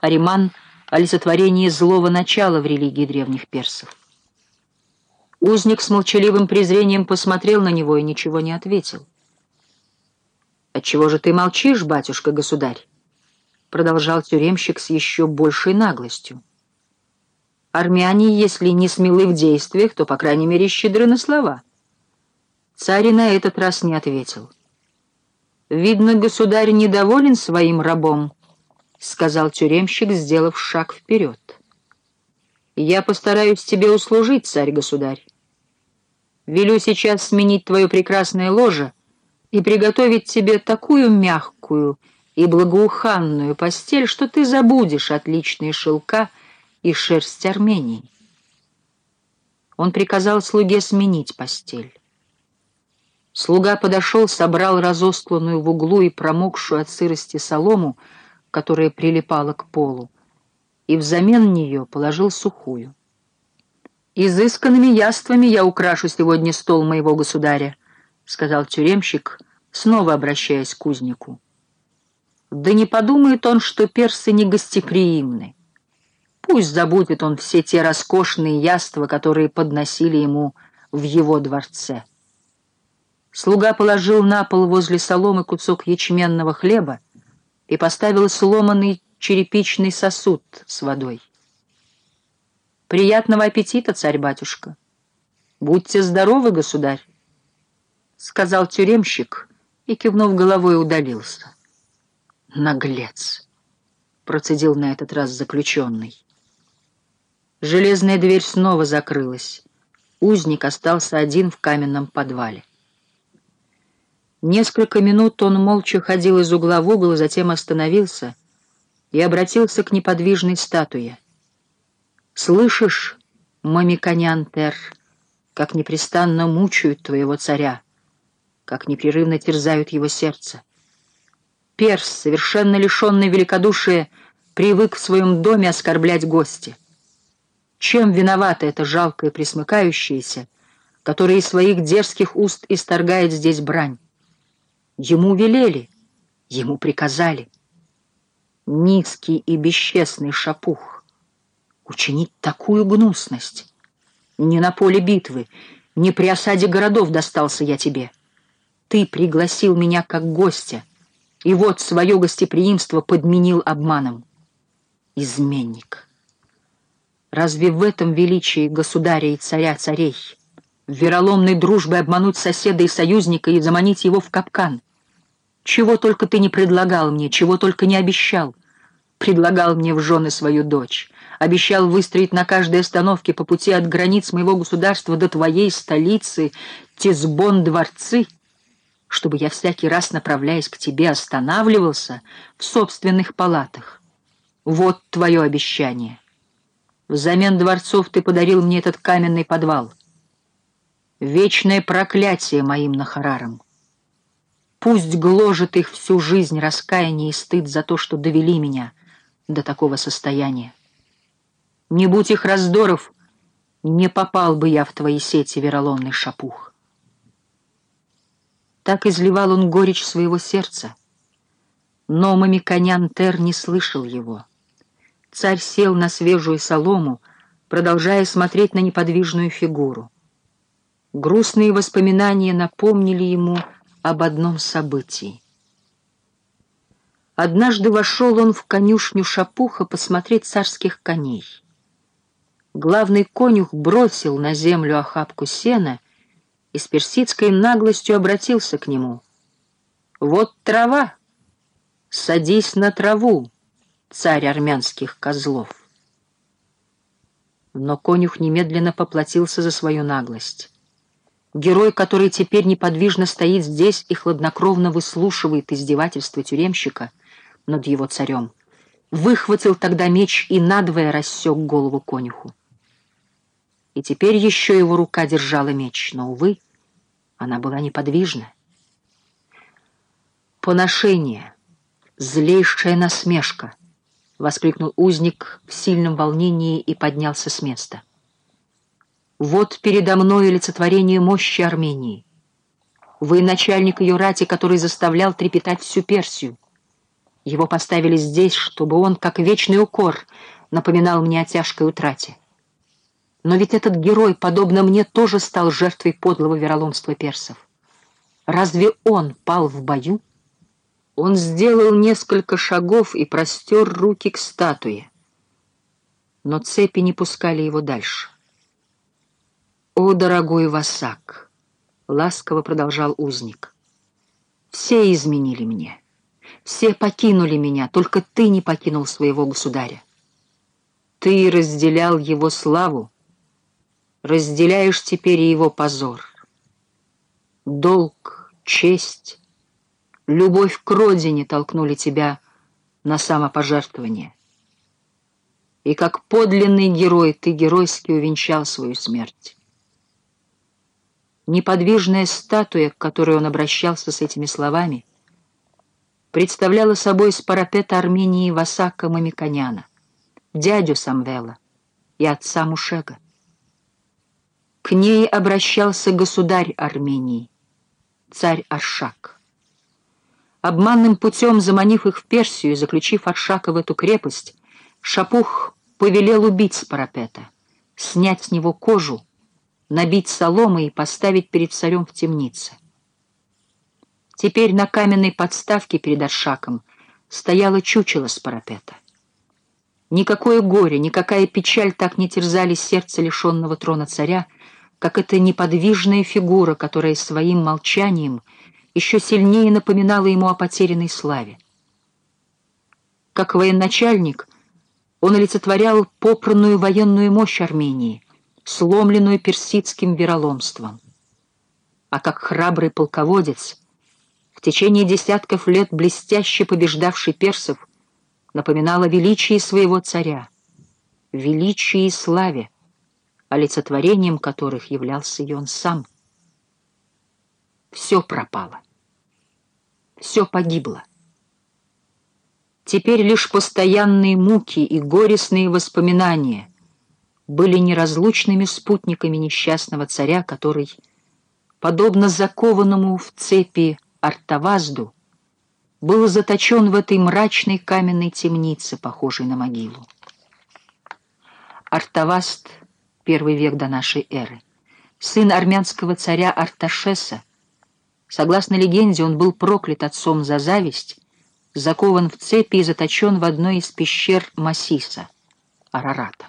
Ариман — олицетворение злого начала в религии древних персов. Узник с молчаливым презрением посмотрел на него и ничего не ответил. «Отчего же ты молчишь, батюшка-государь?» — продолжал тюремщик с еще большей наглостью. «Армяне, если не смелы в действиях, то, по крайней мере, щедры на слова». Царь на этот раз не ответил. «Видно, государь недоволен своим рабом», — сказал тюремщик, сделав шаг вперед. «Я постараюсь тебе услужить, царь-государь. Велю сейчас сменить твое прекрасное ложе и приготовить тебе такую мягкую и благоуханную постель, что ты забудешь отличные шелка и шерсть Армении». Он приказал слуге сменить постель. Слуга подошел, собрал разостланную в углу и промокшую от сырости солому, которая прилипала к полу, и взамен нее положил сухую. «Изысканными яствами я украшу сегодня стол моего государя», — сказал тюремщик, снова обращаясь к кузнику. «Да не подумает он, что персы не гостеприимны. Пусть забудет он все те роскошные яства, которые подносили ему в его дворце». Слуга положил на пол возле соломы кусок ячменного хлеба и поставил сломанный черепичный сосуд с водой. «Приятного аппетита, царь-батюшка! Будьте здоровы, государь!» — сказал тюремщик и, кивнув головой, удалился. «Наглец!» — процедил на этот раз заключенный. Железная дверь снова закрылась. Узник остался один в каменном подвале. Несколько минут он молча ходил из угла в угол, затем остановился и обратился к неподвижной статуе. «Слышишь, Мамиконян Тер, как непрестанно мучают твоего царя, как непрерывно терзают его сердце? Перс, совершенно лишенный великодушия, привык в своем доме оскорблять гости. Чем виновата эта жалкая присмыкающаяся, которая из своих дерзких уст исторгает здесь брань? Ему велели, ему приказали. Низкий и бесчестный шапух. Учинить такую гнусность. Не на поле битвы, не при осаде городов достался я тебе. Ты пригласил меня как гостя, и вот свое гостеприимство подменил обманом. Изменник. Разве в этом величии государя и царя царей? Вероломной дружбе обмануть соседа и союзника и заманить его в капкан — чего только ты не предлагал мне, чего только не обещал. Предлагал мне в жены свою дочь. Обещал выстроить на каждой остановке по пути от границ моего государства до твоей столицы Тизбон-дворцы, чтобы я всякий раз, направляясь к тебе, останавливался в собственных палатах. Вот твое обещание. Взамен дворцов ты подарил мне этот каменный подвал. Вечное проклятие моим Нахарарам. Пусть гложет их всю жизнь раскаяние и стыд за то, что довели меня до такого состояния. Не будь их раздоров, не попал бы я в твои сети, вероломный шапух. Так изливал он горечь своего сердца. Но Мамиконян Тер не слышал его. Царь сел на свежую солому, продолжая смотреть на неподвижную фигуру. Грустные воспоминания напомнили ему об одном событии. Однажды вошел он в конюшню Шапуха посмотреть царских коней. Главный конюх бросил на землю охапку сена и с персидской наглостью обратился к нему. «Вот трава! Садись на траву, царь армянских козлов!» Но конюх немедленно поплатился за свою наглость. Герой, который теперь неподвижно стоит здесь и хладнокровно выслушивает издевательства тюремщика над его царем, выхватил тогда меч и надвое рассек голову конюху. И теперь еще его рука держала меч, но, увы, она была неподвижна. «Поношение! Злейшая насмешка!» — воскликнул узник в сильном волнении и поднялся с места. Вот передо мной олицетворение мощи Армении. Вы начальник ее рати, который заставлял трепетать всю Персию. Его поставили здесь, чтобы он, как вечный укор, напоминал мне о тяжкой утрате. Но ведь этот герой, подобно мне, тоже стал жертвой подлого вероломства персов. Разве он пал в бою? Он сделал несколько шагов и простер руки к статуе. Но цепи не пускали его дальше. «О, дорогой Васак!» — ласково продолжал узник. «Все изменили мне, все покинули меня, только ты не покинул своего государя. Ты разделял его славу, разделяешь теперь и его позор. Долг, честь, любовь к родине толкнули тебя на самопожертвование. И как подлинный герой ты геройски увенчал свою смерть. Неподвижная статуя, к которой он обращался с этими словами, представляла собой с парапета Армении Васака Мамиконяна, дядю Самвела и отца Мушега. К ней обращался государь Армении, царь Аршак. Обманным путем заманив их в Персию, заключив Аршака в эту крепость, Шапух повелел убить парапета, снять с него кожу, набить соломой и поставить перед царем в темнице. Теперь на каменной подставке перед Аршаком стояло чучело с парапета. Никакое горе, никакая печаль так не терзали сердце лишенного трона царя, как эта неподвижная фигура, которая своим молчанием еще сильнее напоминала ему о потерянной славе. Как военачальник он олицетворял попранную военную мощь Армении — сломленную персидским вероломством. А как храбрый полководец, в течение десятков лет блестяще побеждавший персов, напоминал о величии своего царя, величии и славе, олицетворением которых являлся и он сам. Все пропало. Все погибло. Теперь лишь постоянные муки и горестные воспоминания были неразлучными спутниками несчастного царя, который, подобно закованному в цепи Артавазду, был заточен в этой мрачной каменной темнице, похожей на могилу. Артаваст, первый век до нашей эры, сын армянского царя Арташеса, согласно легенде, он был проклят отцом за зависть, закован в цепи и заточен в одной из пещер Масиса, Арарата.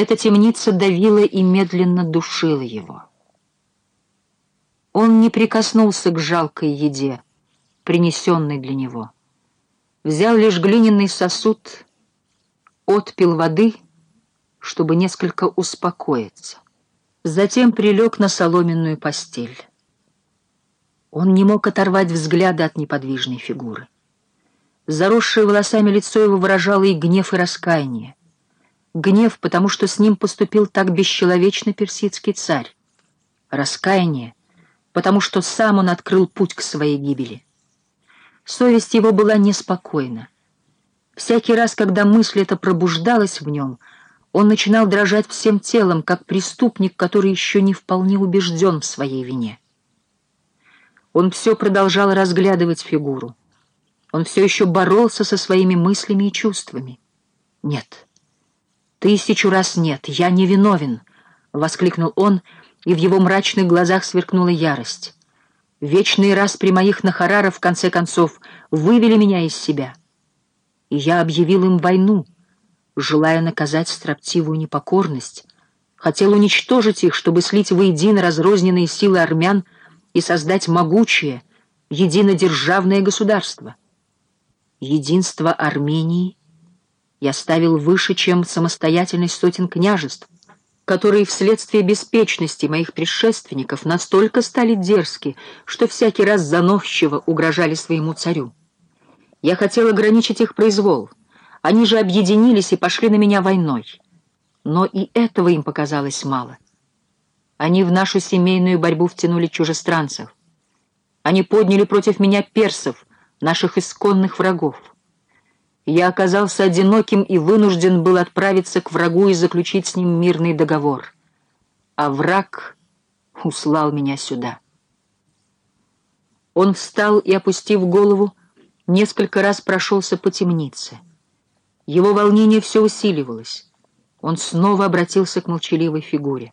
Эта темница давила и медленно душила его. Он не прикоснулся к жалкой еде, принесенной для него. Взял лишь глиняный сосуд, отпил воды, чтобы несколько успокоиться. Затем прилег на соломенную постель. Он не мог оторвать взгляда от неподвижной фигуры. Заросшее волосами лицо его выражало и гнев, и раскаяние. Гнев, потому что с ним поступил так бесчеловечно персидский царь. Раскаяние, потому что сам он открыл путь к своей гибели. Совесть его была неспокойна. Всякий раз, когда мысль эта пробуждалась в нем, он начинал дрожать всем телом, как преступник, который еще не вполне убежден в своей вине. Он все продолжал разглядывать фигуру. Он все еще боролся со своими мыслями и чувствами. Нет, «Тысячу раз нет, я не виновен!» — воскликнул он, и в его мрачных глазах сверкнула ярость. «Вечный раз при моих нахараров, в конце концов, вывели меня из себя. И я объявил им войну, желая наказать строптивую непокорность, хотел уничтожить их, чтобы слить воедино разрозненные силы армян и создать могучее, единодержавное государство. Единство Армении я ставил выше, чем самостоятельность сотен княжеств, которые вследствие беспечности моих предшественников настолько стали дерзки, что всякий раз заносчиво угрожали своему царю. Я хотел ограничить их произвол. Они же объединились и пошли на меня войной. Но и этого им показалось мало. Они в нашу семейную борьбу втянули чужестранцев. Они подняли против меня персов, наших исконных врагов я оказался одиноким и вынужден был отправиться к врагу и заключить с ним мирный договор. А враг услал меня сюда. Он встал и, опустив голову, несколько раз прошелся по темнице. Его волнение все усиливалось. Он снова обратился к молчаливой фигуре.